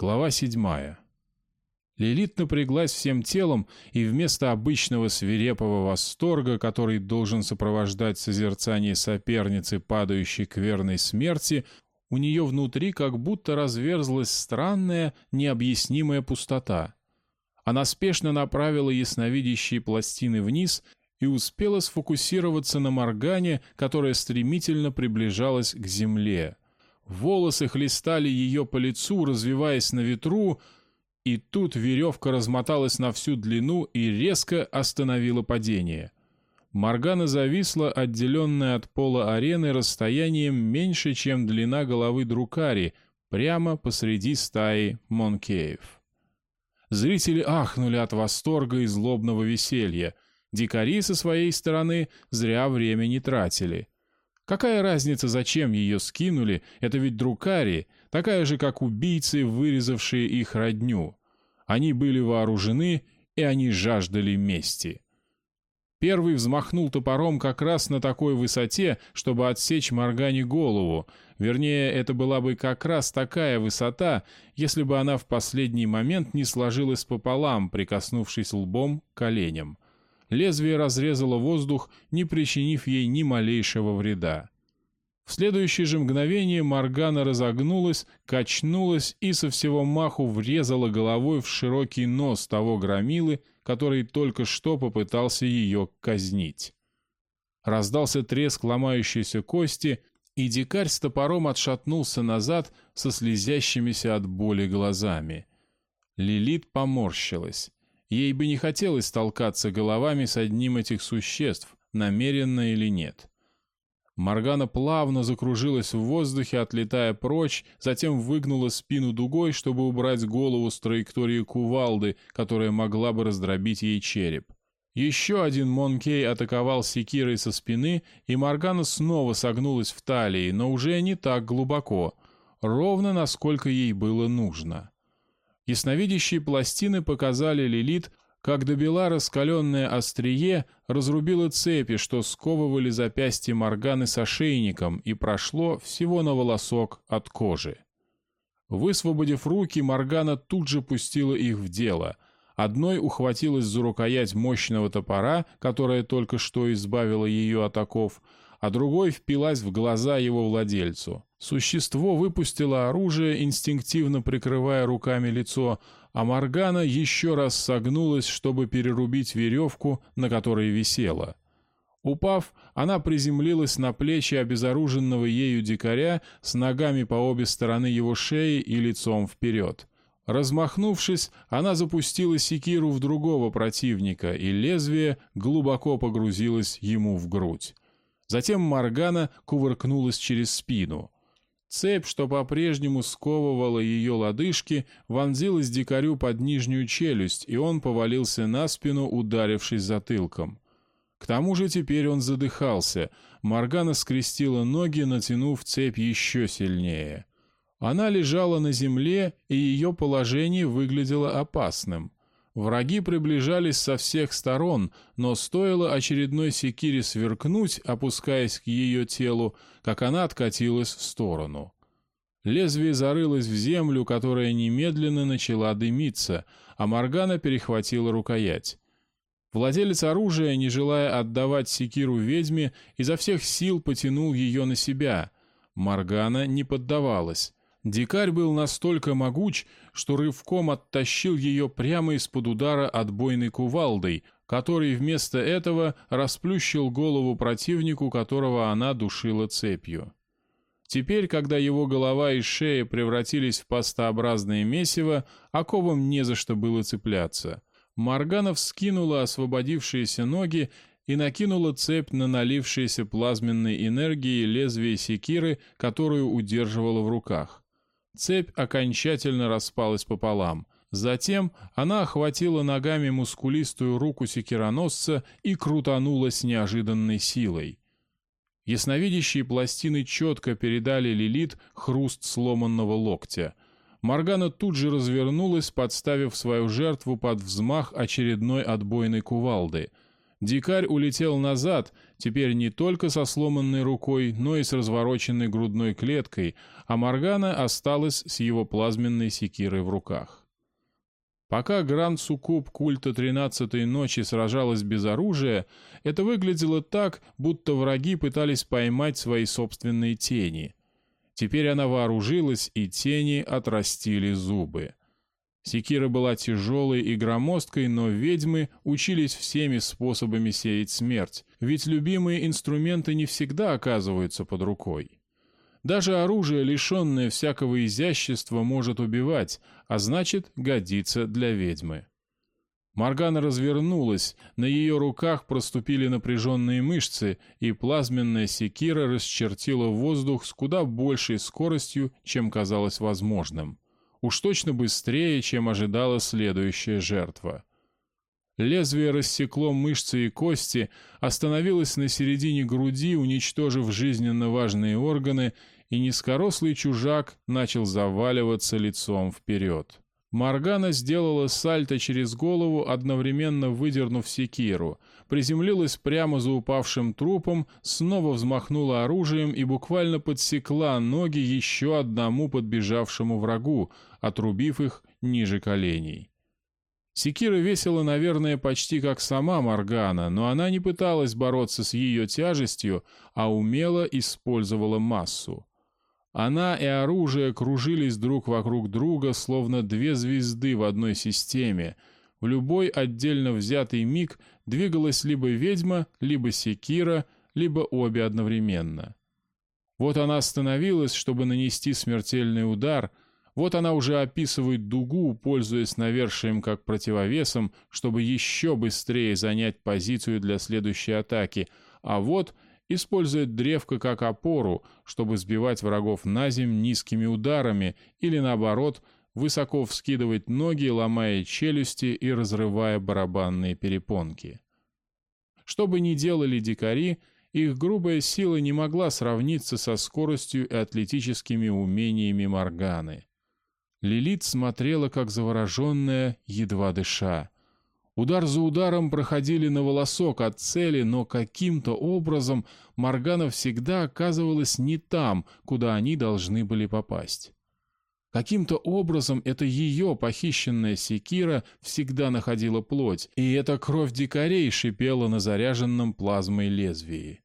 Глава седьмая. Лилит напряглась всем телом, и вместо обычного свирепого восторга, который должен сопровождать созерцание соперницы, падающей к верной смерти, у нее внутри как будто разверзлась странная, необъяснимая пустота. Она спешно направила ясновидящие пластины вниз и успела сфокусироваться на Моргане, которая стремительно приближалась к земле. Волосы хлестали ее по лицу, развиваясь на ветру, и тут веревка размоталась на всю длину и резко остановила падение. Моргана зависла, отделенная от пола арены расстоянием меньше, чем длина головы Друкари, прямо посреди стаи Монкеев. Зрители ахнули от восторга и злобного веселья. Дикари со своей стороны зря время не тратили. Какая разница, зачем ее скинули? Это ведь Друкари, такая же, как убийцы, вырезавшие их родню. Они были вооружены, и они жаждали мести. Первый взмахнул топором как раз на такой высоте, чтобы отсечь Моргане голову. Вернее, это была бы как раз такая высота, если бы она в последний момент не сложилась пополам, прикоснувшись лбом к коленям. Лезвие разрезало воздух, не причинив ей ни малейшего вреда. В следующее же мгновение Моргана разогнулась, качнулась и со всего маху врезала головой в широкий нос того громилы, который только что попытался ее казнить. Раздался треск ломающейся кости, и дикарь с топором отшатнулся назад со слезящимися от боли глазами. Лилит поморщилась. Ей бы не хотелось толкаться головами с одним этих существ, намеренно или нет. Маргана плавно закружилась в воздухе, отлетая прочь, затем выгнула спину дугой, чтобы убрать голову с траектории кувалды, которая могла бы раздробить ей череп. Еще один Монкей атаковал секирой со спины, и Маргана снова согнулась в талии, но уже не так глубоко, ровно насколько ей было нужно. Ясновидящие пластины показали Лилит, как добила раскаленное острие, разрубило цепи, что сковывали запястье Морганы с ошейником, и прошло всего на волосок от кожи. Высвободив руки, Моргана тут же пустила их в дело. Одной ухватилась за рукоять мощного топора, которая только что избавила ее от оков, а другой впилась в глаза его владельцу. Существо выпустило оружие, инстинктивно прикрывая руками лицо, а Моргана еще раз согнулась, чтобы перерубить веревку, на которой висела. Упав, она приземлилась на плечи обезоруженного ею дикаря с ногами по обе стороны его шеи и лицом вперед. Размахнувшись, она запустила секиру в другого противника, и лезвие глубоко погрузилось ему в грудь. Затем Моргана кувыркнулась через спину — Цепь, что по-прежнему сковывала ее лодыжки, вонзилась дикарю под нижнюю челюсть, и он повалился на спину, ударившись затылком. К тому же теперь он задыхался. Моргана скрестила ноги, натянув цепь еще сильнее. Она лежала на земле, и ее положение выглядело опасным. Враги приближались со всех сторон, но стоило очередной секире сверкнуть, опускаясь к ее телу, как она откатилась в сторону. Лезвие зарылось в землю, которая немедленно начала дымиться, а Моргана перехватила рукоять. Владелец оружия, не желая отдавать секиру ведьме, изо всех сил потянул ее на себя. Моргана не поддавалась. Дикарь был настолько могуч, что рывком оттащил ее прямо из-под удара отбойной кувалдой, который вместо этого расплющил голову противнику, которого она душила цепью. Теперь, когда его голова и шея превратились в пастообразное месиво, оковам не за что было цепляться. Марганов скинула освободившиеся ноги и накинула цепь на налившиеся плазменной энергией лезвие секиры, которую удерживала в руках. Цепь окончательно распалась пополам. Затем она охватила ногами мускулистую руку секироносца и крутанула с неожиданной силой. Ясновидящие пластины четко передали Лилит хруст сломанного локтя. Моргана тут же развернулась, подставив свою жертву под взмах очередной отбойной кувалды. Дикарь улетел назад, теперь не только со сломанной рукой, но и с развороченной грудной клеткой, а Моргана осталась с его плазменной секирой в руках. Пока Гранд Суккуб культа тринадцатой ночи сражалась без оружия, это выглядело так, будто враги пытались поймать свои собственные тени. Теперь она вооружилась, и тени отрастили зубы. Секира была тяжелой и громоздкой, но ведьмы учились всеми способами сеять смерть, ведь любимые инструменты не всегда оказываются под рукой. Даже оружие, лишенное всякого изящества, может убивать, а значит, годится для ведьмы. Моргана развернулась, на ее руках проступили напряженные мышцы, и плазменная секира расчертила воздух с куда большей скоростью, чем казалось возможным. Уж точно быстрее, чем ожидала следующая жертва. Лезвие рассекло мышцы и кости, остановилось на середине груди, уничтожив жизненно важные органы, и низкорослый чужак начал заваливаться лицом вперед. Маргана сделала сальто через голову, одновременно выдернув секиру, приземлилась прямо за упавшим трупом, снова взмахнула оружием и буквально подсекла ноги еще одному подбежавшему врагу, отрубив их ниже коленей. Секира весила, наверное, почти как сама Маргана, но она не пыталась бороться с ее тяжестью, а умело использовала массу. Она и оружие кружились друг вокруг друга, словно две звезды в одной системе. В любой отдельно взятый миг двигалась либо ведьма, либо секира, либо обе одновременно. Вот она остановилась, чтобы нанести смертельный удар — вот она уже описывает дугу, пользуясь навершием как противовесом, чтобы еще быстрее занять позицию для следующей атаки. А вот использует древко как опору, чтобы сбивать врагов на земь низкими ударами или наоборот, высоко вскидывать ноги, ломая челюсти и разрывая барабанные перепонки. Что бы ни делали дикари, их грубая сила не могла сравниться со скоростью и атлетическими умениями Морганы. Лилит смотрела, как завороженная, едва дыша. Удар за ударом проходили на волосок от цели, но каким-то образом Моргана всегда оказывалась не там, куда они должны были попасть. Каким-то образом это ее похищенная секира всегда находила плоть, и эта кровь дикарей шипела на заряженном плазмой лезвии.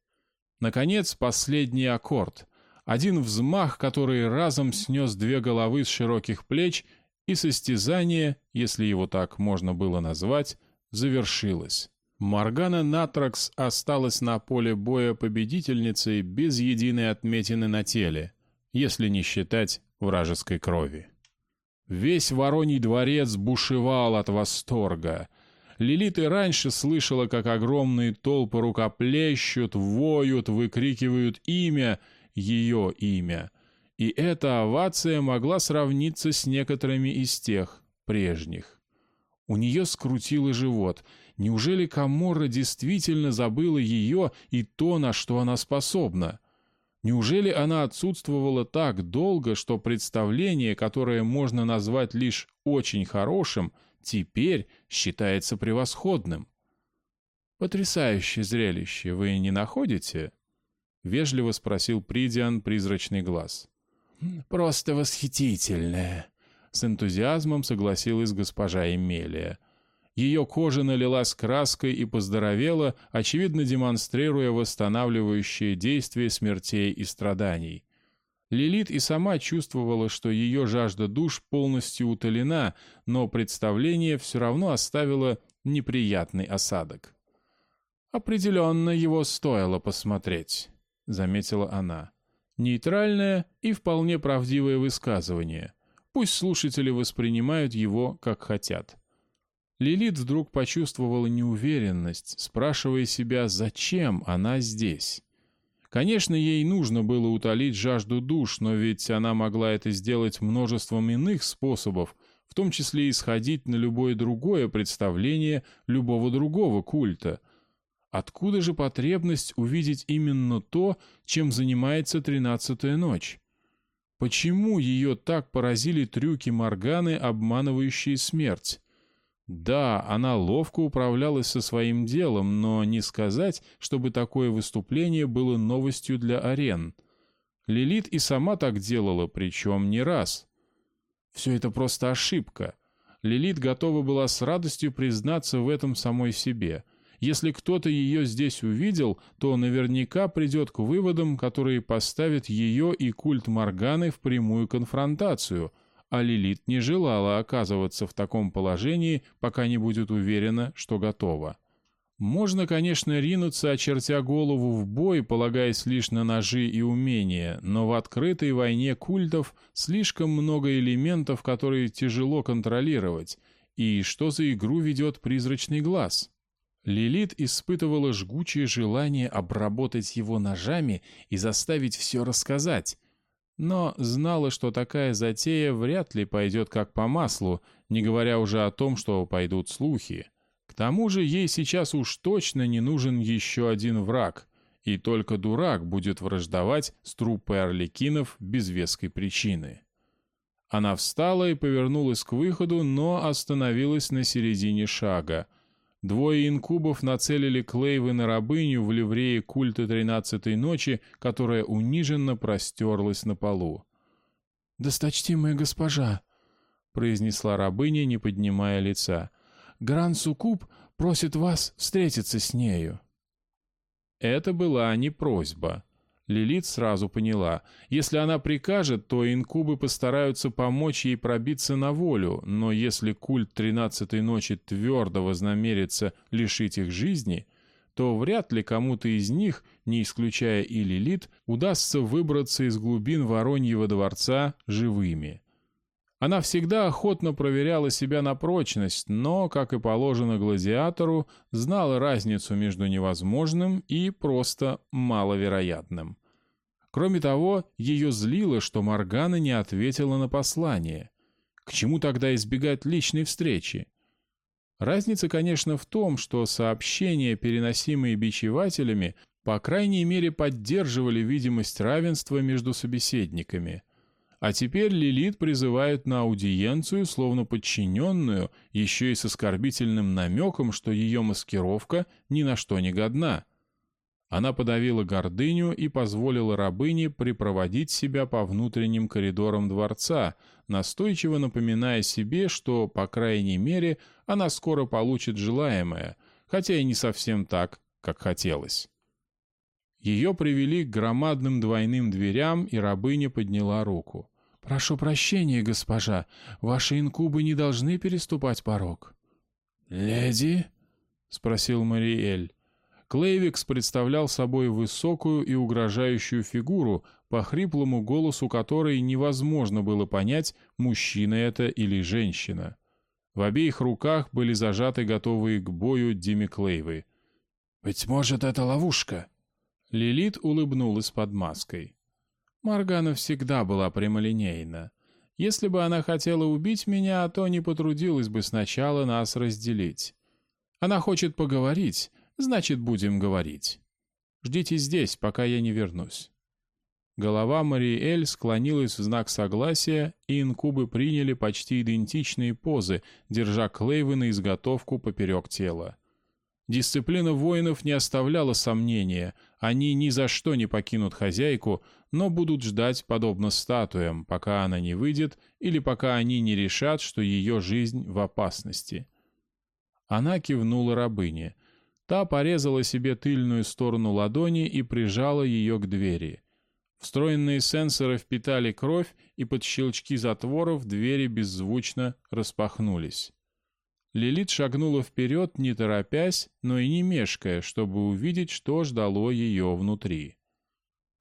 Наконец, последний аккорд — один взмах, который разом снес две головы с широких плеч, и состязание, если его так можно было назвать, завершилось. Маргана Натракс осталась на поле боя победительницей без единой отметины на теле, если не считать вражеской крови. Весь Вороний дворец бушевал от восторга. Лилит и раньше слышала, как огромные толпы рукоплещут, воют, выкрикивают имя — ее имя, и эта овация могла сравниться с некоторыми из тех прежних. У нее скрутило живот. Неужели Каморра действительно забыла ее и то, на что она способна? Неужели она отсутствовала так долго, что представление, которое можно назвать лишь очень хорошим, теперь считается превосходным? Потрясающее зрелище, вы не находите? — вежливо спросил Придиан призрачный глаз. «Просто восхитительное!» — с энтузиазмом согласилась госпожа Эмелия. Ее кожа налилась краской и поздоровела, очевидно демонстрируя восстанавливающее действие смертей и страданий. Лилит и сама чувствовала, что ее жажда душ полностью утолена, но представление все равно оставило неприятный осадок. Определенно его стоило посмотреть. — заметила она. «Нейтральное и вполне правдивое высказывание. Пусть слушатели воспринимают его, как хотят». Лилит вдруг почувствовала неуверенность, спрашивая себя, зачем она здесь. Конечно, ей нужно было утолить жажду душ, но ведь она могла это сделать множеством иных способов, в том числе исходить на любое другое представление любого другого культа — Откуда же потребность увидеть именно то, чем занимается тринадцатая ночь? Почему ее так поразили трюки Морганы, обманывающие смерть? Да, она ловко управлялась со своим делом, но не сказать, чтобы такое выступление было новостью для арен. Лилит и сама так делала, причем не раз. Все это просто ошибка. Лилит готова была с радостью признаться в этом самой себе. Если кто-то ее здесь увидел, то наверняка придет к выводам, которые поставят ее и культ Морганы в прямую конфронтацию — а Лилит не желала оказываться в таком положении, пока не будет уверена, что готова. Можно, конечно, ринуться, очертя голову в бой, полагаясь лишь на ножи и умения, но в открытой войне культов слишком много элементов, которые тяжело контролировать, и что за игру ведет призрачный глаз? Лилит испытывала жгучее желание обработать его ножами и заставить все рассказать, но знала, что такая затея вряд ли пойдет как по маслу, не говоря уже о том, что пойдут слухи. К тому же ей сейчас уж точно не нужен еще один враг, и только дурак будет враждовать с труппой орликинов без веской причины. Она встала и повернулась к выходу, но остановилась на середине шага — Двое инкубов нацелили клейвы на рабыню в ливрее культа тринадцатой ночи, которая униженно простерлась на полу. «Досточтимая госпожа», — произнесла рабыня, не поднимая лица, — «Гран-Сукуб просит вас встретиться с нею». Это была не просьба. Лилит сразу поняла. Если она прикажет, то инкубы постараются помочь ей пробиться на волю, но если культ тринадцатой ночи твердо вознамерится лишить их жизни, то вряд ли кому-то из них, не исключая и Лилит, удастся выбраться из глубин Вороньего дворца живыми. Она всегда охотно проверяла себя на прочность, но, как и положено гладиатору, знала разницу между невозможным и просто маловероятным. Кроме того, ее злило, что Моргана не ответила на послание. К чему тогда избегать личной встречи? Разница, конечно, в том, что сообщения, переносимые бичевателями, по крайней мере поддерживали видимость равенства между собеседниками – а теперь Лилит призывают на аудиенцию, словно подчиненную, еще и с оскорбительным намеком, что ее маскировка ни на что не годна. Она подавила гордыню и позволила рабыне припроводить себя по внутренним коридорам дворца, настойчиво напоминая себе, что, по крайней мере, она скоро получит желаемое, хотя и не совсем так, как хотелось. Ее привели к громадным двойным дверям, и рабыня подняла руку. «Прошу прощения, госпожа, ваши инкубы не должны переступать порог». «Леди?» — спросил Мариэль. Клейвикс представлял собой высокую и угрожающую фигуру, по хриплому голосу которой невозможно было понять, мужчина это или женщина. В обеих руках были зажаты готовые к бою Дими Клейвы. «Быть может, это ловушка?» Лилит улыбнулась под маской. Моргана всегда была прямолинейна. Если бы она хотела убить меня, то не потрудилась бы сначала нас разделить. Она хочет поговорить, значит, будем говорить. Ждите здесь, пока я не вернусь». Голова Мариэль склонилась в знак согласия, и инкубы приняли почти идентичные позы, держа Клейвы на изготовку поперек тела. Дисциплина воинов не оставляла сомнения, они ни за что не покинут хозяйку, но будут ждать, подобно статуям, пока она не выйдет или пока они не решат, что ее жизнь в опасности. Она кивнула рабыне. Та порезала себе тыльную сторону ладони и прижала ее к двери. Встроенные сенсоры впитали кровь, и под щелчки затворов двери беззвучно распахнулись. Лилит шагнула вперед, не торопясь, но и не мешкая, чтобы увидеть, что ждало ее внутри.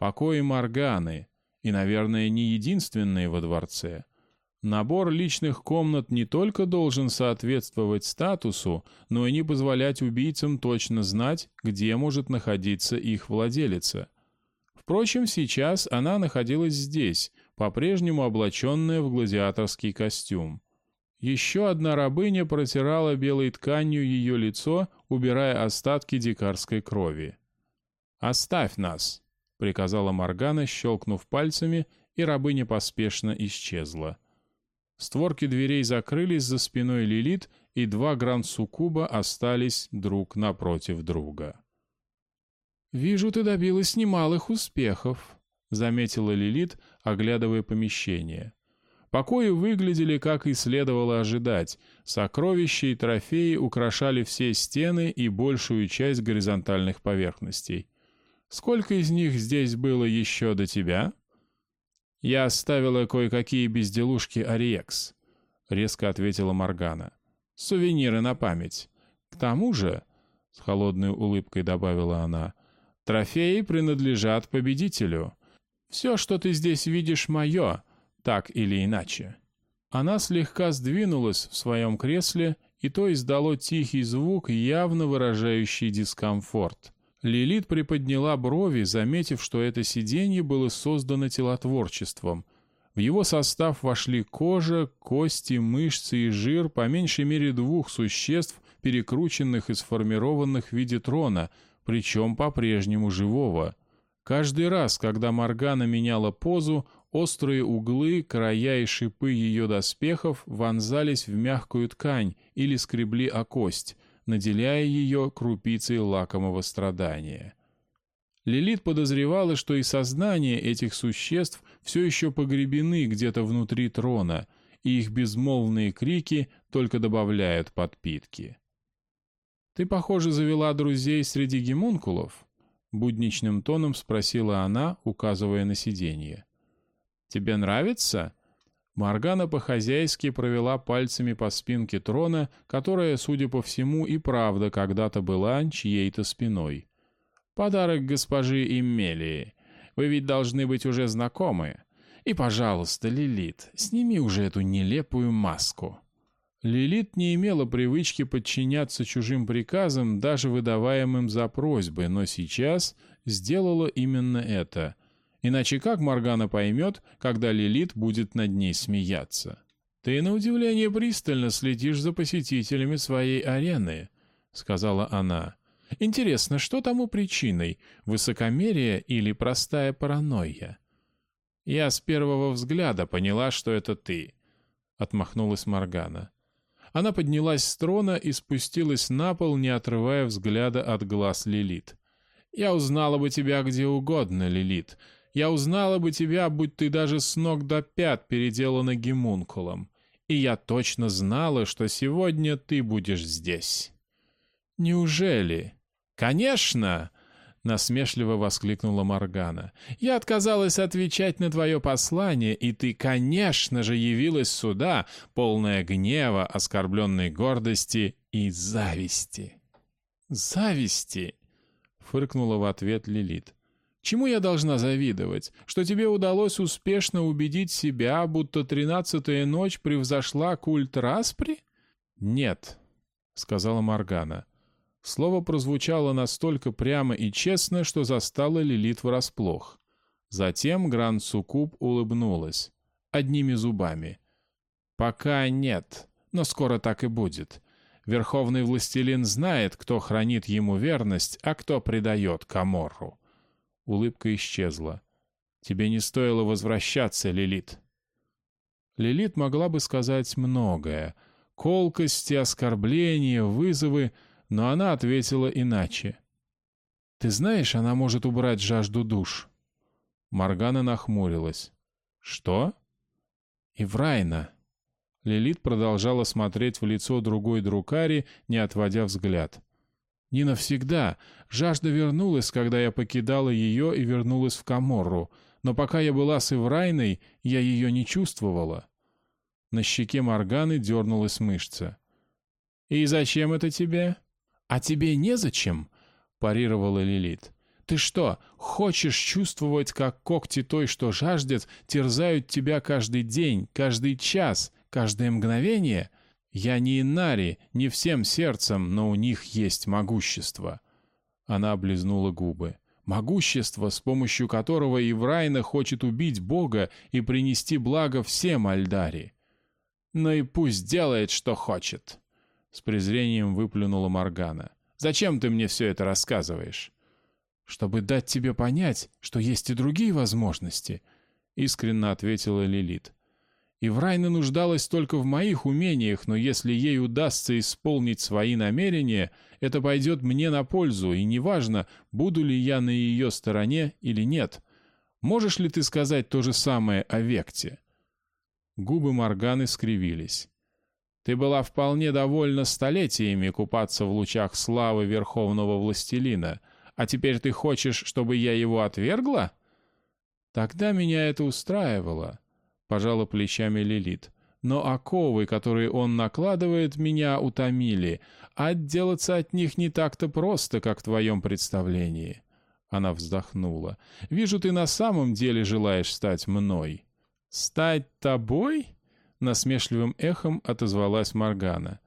Покои Морганы, и, наверное, не единственные во дворце. Набор личных комнат не только должен соответствовать статусу, но и не позволять убийцам точно знать, где может находиться их владелица. Впрочем, сейчас она находилась здесь, по-прежнему облаченная в гладиаторский костюм. Еще одна рабыня протирала белой тканью ее лицо, убирая остатки дикарской крови. «Оставь нас!» — приказала Моргана, щелкнув пальцами, и рабыня поспешно исчезла. Створки дверей закрылись за спиной Лилит, и два гранд-суккуба остались друг напротив друга. «Вижу, ты добилась немалых успехов», — заметила Лилит, оглядывая помещение. Покои выглядели, как и следовало ожидать. Сокровища и трофеи украшали все стены и большую часть горизонтальных поверхностей. «Сколько из них здесь было еще до тебя?» «Я оставила кое-какие безделушки Ариекс», — резко ответила Моргана. «Сувениры на память. К тому же», — с холодной улыбкой добавила она, — «трофеи принадлежат победителю. Все, что ты здесь видишь, мое, так или иначе». Она слегка сдвинулась в своем кресле, и то издало тихий звук, явно выражающий дискомфорт. Лилит приподняла брови, заметив, что это сиденье было создано телотворчеством. В его состав вошли кожа, кости, мышцы и жир по меньшей мере двух существ, перекрученных и сформированных в виде трона, причем по-прежнему живого. Каждый раз, когда Моргана меняла позу, острые углы, края и шипы ее доспехов вонзались в мягкую ткань или скребли о кость, наделяя ее крупицей лакомого страдания. Лилит подозревала, что и сознание этих существ все еще погребены где-то внутри трона, и их безмолвные крики только добавляют подпитки. «Ты, похоже, завела друзей среди гемункулов?» — будничным тоном спросила она, указывая на сиденье. «Тебе нравится?» Маргана по-хозяйски провела пальцами по спинке трона, которая, судя по всему, и правда когда-то была чьей-то спиной. «Подарок госпожи Иммелии. Вы ведь должны быть уже знакомы. И, пожалуйста, Лилит, сними уже эту нелепую маску». Лилит не имела привычки подчиняться чужим приказам, даже выдаваемым за просьбы, но сейчас сделала именно это — Иначе как Моргана поймет, когда Лилит будет над ней смеяться? «Ты, на удивление, пристально следишь за посетителями своей арены», — сказала она. «Интересно, что тому причиной? Высокомерие или простая паранойя?» «Я с первого взгляда поняла, что это ты», — отмахнулась Моргана. Она поднялась с трона и спустилась на пол, не отрывая взгляда от глаз Лилит. «Я узнала бы тебя где угодно, Лилит, я узнала бы тебя, будь ты даже с ног до пят переделана гемункулом. И я точно знала, что сегодня ты будешь здесь». «Неужели?» «Конечно!» — насмешливо воскликнула Моргана. «Я отказалась отвечать на твое послание, и ты, конечно же, явилась сюда, полная гнева, оскорбленной гордости и зависти». «Зависти!» — фыркнула в ответ Лилит. Чему я должна завидовать? Что тебе удалось успешно убедить себя, будто тринадцатая ночь превзошла культ распри? Нет, сказала Моргана. Слово прозвучало настолько прямо и честно, что застало Лилит врасплох. Затем Гранд Сукуб улыбнулась. Одними зубами. «Пока нет, но скоро так и будет. Верховный властелин знает, кто хранит ему верность, а кто предает Каморру. Улыбка исчезла. «Тебе не стоило возвращаться, Лилит». Лилит могла бы сказать многое. Колкости, оскорбления, вызовы, но она ответила иначе. «Ты знаешь, она может убрать жажду душ». Моргана нахмурилась. «Что?» «Иврайна». Лилит продолжала смотреть в лицо другой друкари, не отводя взгляд. Не навсегда. Жажда вернулась, когда я покидала ее и вернулась в Каморру. Но пока я была с Иврайной, я ее не чувствовала. На щеке Морганы дернулась мышца. «И зачем это тебе?» «А тебе незачем?» — парировала Лилит. «Ты что, хочешь чувствовать, как когти той, что жаждет, терзают тебя каждый день, каждый час, каждое мгновение?» Я не Инари, не всем сердцем, но у них есть могущество. Она облизнула губы. Могущество, с помощью которого Иврайна хочет убить Бога и принести благо всем Альдари. Ну и пусть делает, что хочет. С презрением выплюнула Моргана. Зачем ты мне все это рассказываешь? Чтобы дать тебе понять, что есть и другие возможности, искренне ответила Лилит. И Врайна нуждалась только в моих умениях, но если ей удастся исполнить свои намерения, это пойдет мне на пользу, и неважно, буду ли я на ее стороне или нет. Можешь ли ты сказать то же самое о Векте?» Губы Морганы скривились. «Ты была вполне довольна столетиями купаться в лучах славы Верховного Властелина, а теперь ты хочешь, чтобы я его отвергла?» «Тогда меня это устраивало» пожала плечами Лилит. Но оковы, которые он накладывает, меня утомили, отделаться от них не так-то просто, как в твоем представлении. Она вздохнула. «Вижу, ты на самом деле желаешь стать мной». «Стать тобой?» Насмешливым эхом отозвалась Моргана.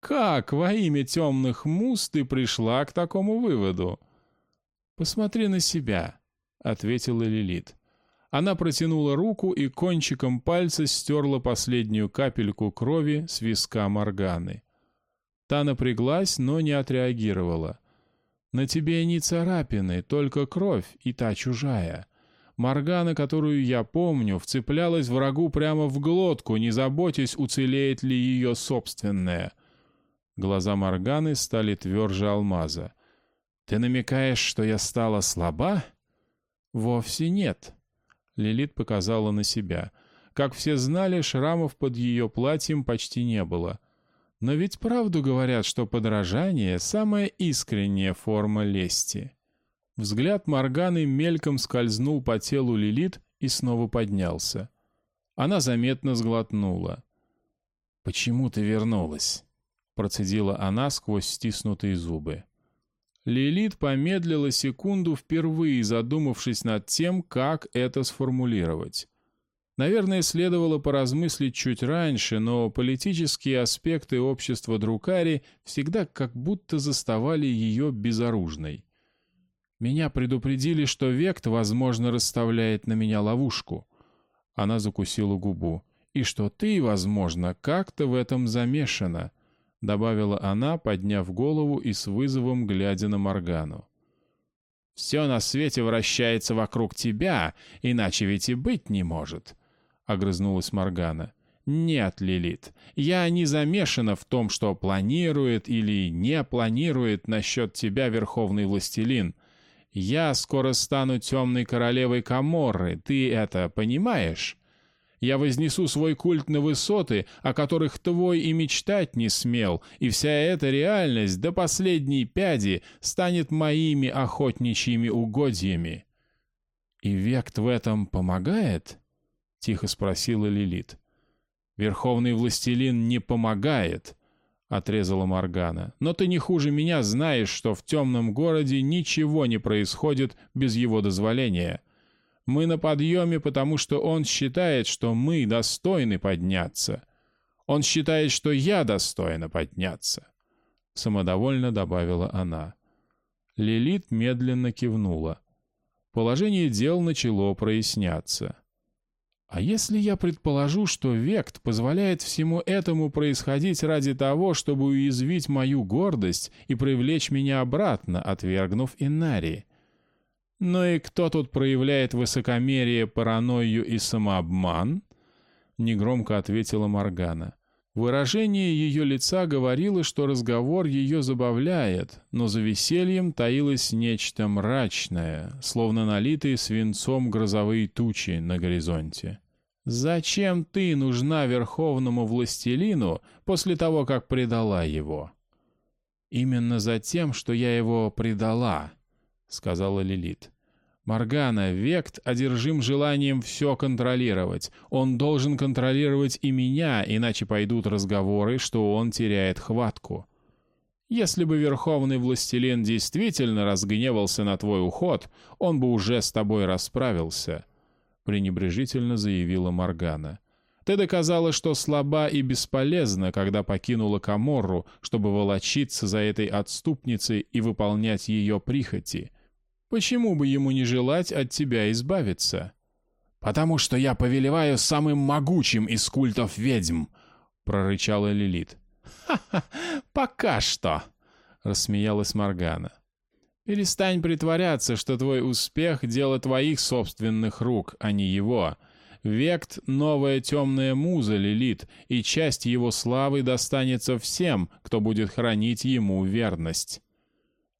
«Как во имя темных муз ты пришла к такому выводу?» «Посмотри на себя», — ответила Лилит. Она протянула руку и кончиком пальца стерла последнюю капельку крови с виска Морганы. Та напряглась, но не отреагировала. «На тебе не царапины, только кровь, и та чужая. Моргана, которую я помню, вцеплялась врагу прямо в глотку, не заботясь, уцелеет ли ее собственная». Глаза Морганы стали тверже алмаза. «Ты намекаешь, что я стала слаба?» «Вовсе нет», Лилит показала на себя. Как все знали, шрамов под ее платьем почти не было. Но ведь правду говорят, что подражание — самая искренняя форма лести. Взгляд Морганы мельком скользнул по телу Лилит и снова поднялся. Она заметно сглотнула. «Почему ты вернулась?» — процедила она сквозь стиснутые зубы. Лилит помедлила секунду, впервые задумавшись над тем, как это сформулировать. Наверное, следовало поразмыслить чуть раньше, но политические аспекты общества Друкари всегда как будто заставали ее безоружной. Меня предупредили, что Вект, возможно, расставляет на меня ловушку. Она закусила губу. И что ты, возможно, как-то в этом замешана. — добавила она, подняв голову и с вызовом глядя на Моргану. «Все на свете вращается вокруг тебя, иначе ведь и быть не может», — огрызнулась Моргана. «Нет, Лилит, я не замешана в том, что планирует или не планирует насчет тебя Верховный Властелин. Я скоро стану темной королевой Каморры, ты это понимаешь?» Я вознесу свой культ на высоты, о которых твой и мечтать не смел, и вся эта реальность до последней пяди станет моими охотничьими угодьями». «И Вект в этом помогает?» — тихо спросила Лилит. «Верховный властелин не помогает», — отрезала Моргана. «Но ты не хуже меня знаешь, что в темном городе ничего не происходит без его дозволения. Мы на подъеме, потому что он считает, что мы достойны подняться. Он считает, что я достойна подняться. Самодовольно добавила она. Лилит медленно кивнула. Положение дел начало проясняться. А если я предположу, что Вект позволяет всему этому происходить ради того, чтобы уязвить мою гордость и привлечь меня обратно, отвергнув Инари? «Ну и кто тут проявляет высокомерие, паранойю и самообман?» Негромко ответила Моргана. Выражение ее лица говорило, что разговор ее забавляет, но за весельем таилось нечто мрачное, словно налитые свинцом грозовые тучи на горизонте. «Зачем ты нужна верховному властелину после того, как предала его?» «Именно за тем, что я его предала», — сказала Лилит. «Моргана, Вект одержим желанием все контролировать. Он должен контролировать и меня, иначе пойдут разговоры, что он теряет хватку. Если бы Верховный Властелин действительно разгневался на твой уход, он бы уже с тобой расправился», — пренебрежительно заявила Моргана. «Ты доказала, что слаба и бесполезна, когда покинула Каморру, чтобы волочиться за этой отступницей и выполнять ее прихоти». Почему бы ему не желать от тебя избавиться? Потому что я повелеваю самым могучим из культов ведьм, прорычала Лилит. Ха-ха, пока что, рассмеялась Моргана. Перестань притворяться, что твой успех дело твоих собственных рук, а не его. Вект — новая темная муза Лилит, и часть его славы достанется всем, кто будет хранить ему верность.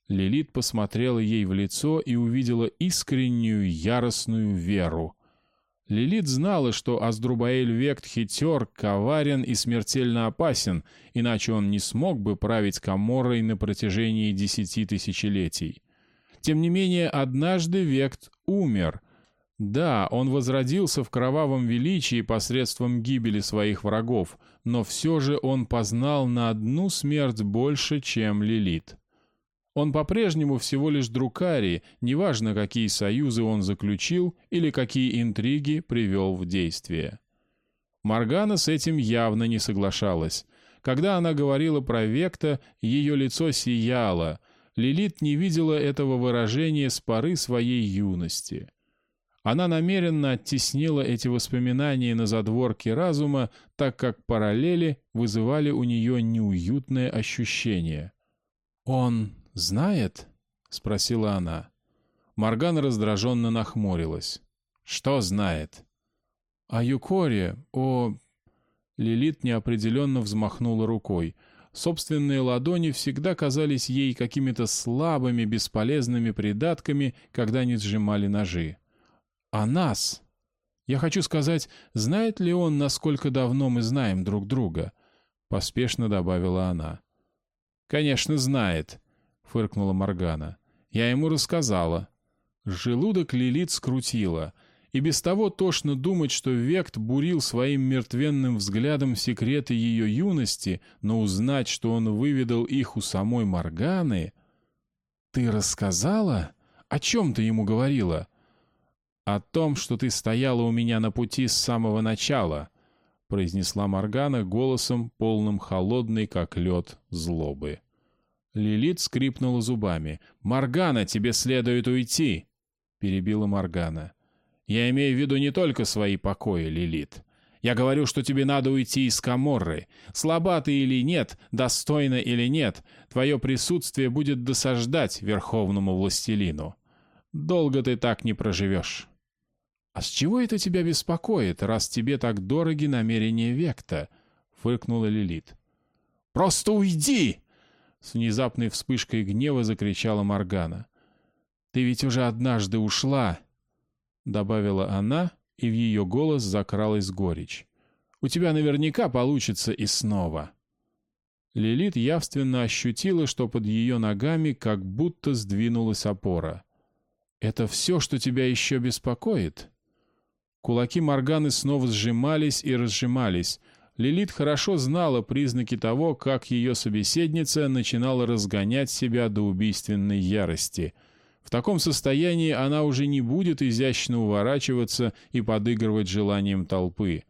Лилит посмотрела ей в лицо и увидела искреннюю яростную веру. Лилит знала, что Аздрубаэль Вект хитер, коварен и смертельно опасен, иначе он не смог бы править Каморрой на протяжении десяти тысячелетий. Тем не менее, однажды Вект умер. Да, он возродился в кровавом величии посредством гибели своих врагов, но все же он познал на одну смерть больше, чем Лилит. Он по-прежнему всего лишь друкарий, неважно, какие союзы он заключил или какие интриги привел в действие. Маргана с этим явно не соглашалась. Когда она говорила про Векта, ее лицо сияло. Лилит не видела этого выражения с поры своей юности. Она намеренно оттеснила эти воспоминания на задворки разума, так как параллели вызывали у нее неуютное ощущение. «Он знает?» — спросила она. Моргана раздраженно нахмурилась. «Что знает?» «О Юкоре, о...» Лилит неопределенно взмахнула рукой. Собственные ладони всегда казались ей какими-то слабыми, бесполезными придатками, когда они сжимали ножи. «О нас!» «Я хочу сказать, знает ли он, насколько давно мы знаем друг друга?» — поспешно добавила она. «Конечно, знает», — фыркнула Моргана. «Я ему рассказала». Желудок Лилит скрутила. И без того тошно думать, что Вект бурил своим мертвенным взглядом секреты ее юности, но узнать, что он выведал их у самой Морганы... «Ты рассказала? О чем ты ему говорила?» «О том, что ты стояла у меня на пути с самого начала», — произнесла Моргана голосом, полным холодной, как лед, злобы. Лилит скрипнула зубами. «Моргана, тебе следует уйти!» — перебила Моргана. «Я имею в виду не только свои покои, Лилит. Я говорю, что тебе надо уйти из Каморры. Слаба ты или нет, достойна или нет, твое присутствие будет досаждать верховному властелину. Долго ты так не проживешь». «А с чего это тебя беспокоит, раз тебе так дороги намерения Векта?» — фыркнула Лилит. «Просто уйди!» С внезапной вспышкой гнева закричала Моргана. «Ты ведь уже однажды ушла!» Добавила она, и в ее голос закралась горечь. «У тебя наверняка получится и снова!» Лилит явственно ощутила, что под ее ногами как будто сдвинулась опора. «Это все, что тебя еще беспокоит?» Кулаки Морганы снова сжимались и разжимались, Лилит хорошо знала признаки того, как ее собеседница начинала разгонять себя до убийственной ярости. В таком состоянии она уже не будет изящно уворачиваться и подыгрывать желанием толпы.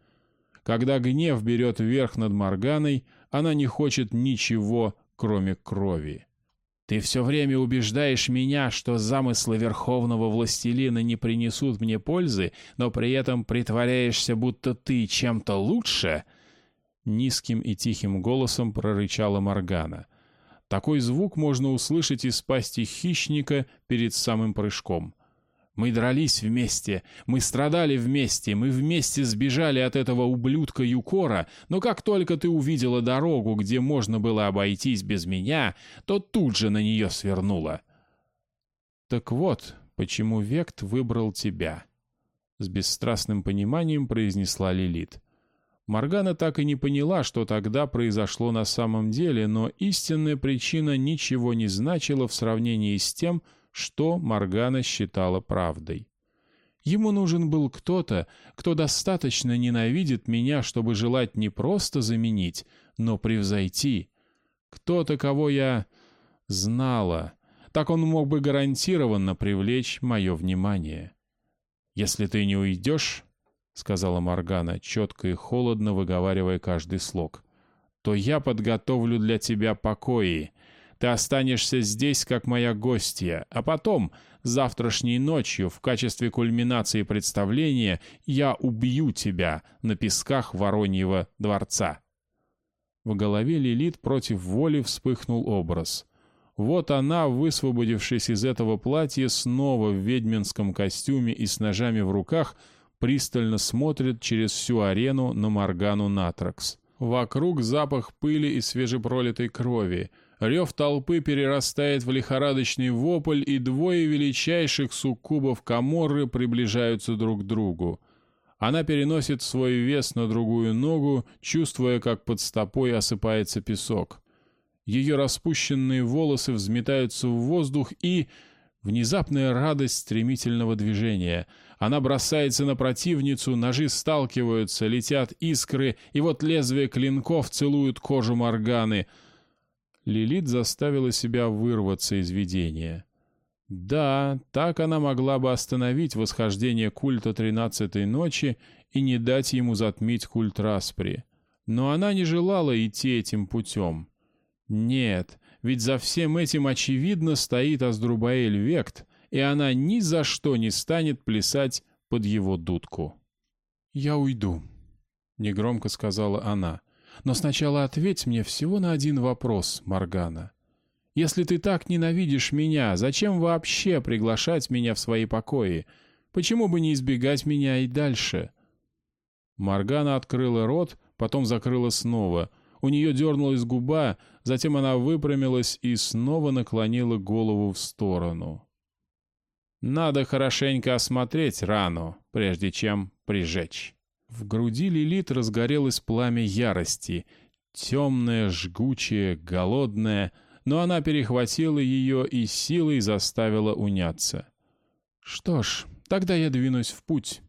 Когда гнев берет верх над Морганой, она не хочет ничего, кроме крови. «Ты все время убеждаешь меня, что замыслы Верховного Властелина не принесут мне пользы, но при этом притворяешься, будто ты чем-то лучше?» Низким и тихим голосом прорычала Моргана. Такой звук можно услышать из пасти хищника перед самым прыжком. Мы дрались вместе, мы страдали вместе, мы вместе сбежали от этого ублюдка Юкора, но как только ты увидела дорогу, где можно было обойтись без меня, то тут же на нее свернула. Так вот, почему Вект выбрал тебя. С бесстрастным пониманием произнесла Лилит. Моргана так и не поняла, что тогда произошло на самом деле, но истинная причина ничего не значила в сравнении с тем, что Моргана считала правдой. Ему нужен был кто-то, кто достаточно ненавидит меня, чтобы желать не просто заменить, но превзойти. Кто-то, кого я знала. Так он мог бы гарантированно привлечь мое внимание. Если ты не уйдешь, — сказала Моргана, четко и холодно выговаривая каждый слог, — «то я подготовлю для тебя покои. Ты останешься здесь, как моя гостья, а потом, завтрашней ночью, в качестве кульминации представления, я убью тебя на песках Вороньего дворца». В голове Лилит против воли вспыхнул образ. Вот она, высвободившись из этого платья, снова в ведьминском костюме и с ножами в руках — пристально смотрит через всю арену на Моргану Натракс. Вокруг запах пыли и свежепролитой крови. Рев толпы перерастает в лихорадочный вопль, и двое величайших суккубов Каморры приближаются друг к другу. Она переносит свой вес на другую ногу, чувствуя, как под стопой осыпается песок. Ее распущенные волосы взметаются в воздух и... Внезапная радость стремительного движения. Она бросается на противницу, ножи сталкиваются, летят искры, и вот лезвие клинков целуют кожу Морганы. Лилит заставила себя вырваться из видения. Да, так она могла бы остановить восхождение культа тринадцатой ночи и не дать ему затмить культ Распри. Но она не желала идти этим путем. Нет, ведь за всем этим очевидно стоит Аздрубаэль Вект, и она ни за что не станет плясать под его дудку. «Я уйду», — негромко сказала она. «Но сначала ответь мне всего на один вопрос, Маргана. Если ты так ненавидишь меня, зачем вообще приглашать меня в свои покои? Почему бы не избегать меня и дальше?» Маргана открыла рот, потом закрыла снова — у нее дернулась губа, затем она выпрямилась и снова наклонила голову в сторону. «Надо хорошенько осмотреть рану, прежде чем прижечь». В груди Лилит разгорелось пламя ярости, темное, жгучее, голодное, но она перехватила ее и силой заставила уняться. «Что ж, тогда я двинусь в путь.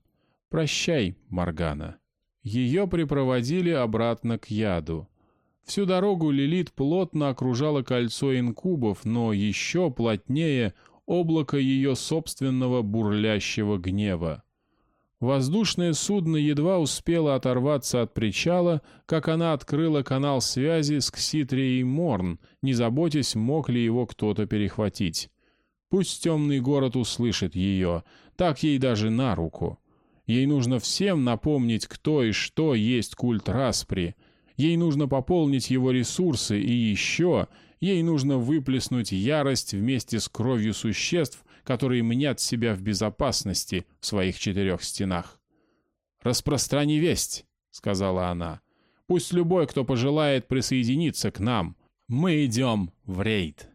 Прощай, Моргана». Ее припроводили обратно к яду. Всю дорогу Лилит плотно окружала кольцо инкубов, но еще плотнее облако ее собственного бурлящего гнева. Воздушное судно едва успело оторваться от причала, как она открыла канал связи с Кситрией Морн, не заботясь, мог ли его кто-то перехватить. Пусть темный город услышит ее, так ей даже на руку. Ей нужно всем напомнить, кто и что есть культ Распри — Ей нужно пополнить его ресурсы, и еще ей нужно выплеснуть ярость вместе с кровью существ, которые мнят себя в безопасности в своих четырех стенах. «Распространи весть», — сказала она. «Пусть любой, кто пожелает присоединиться к нам, мы идем в рейд».